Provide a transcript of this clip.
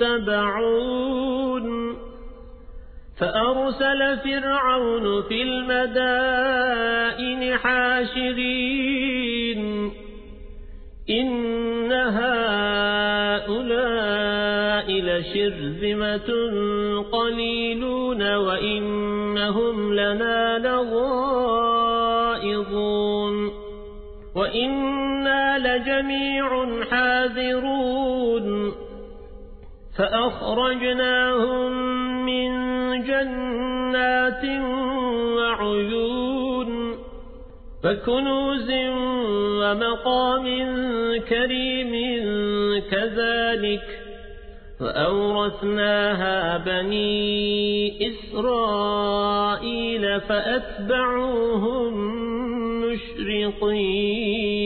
متبعون فأرسل فرعون في المدائن حاشرين. إن هؤلاء لشرذمة قليلون وإنهم لنا لغائظون. وإنا لجميع حاذرون. فأخرجناهم من جنات وعيون وكنوز ومقام كريم كذلك وأورثناها بني إسرائيل فأتبعوهم مشرقين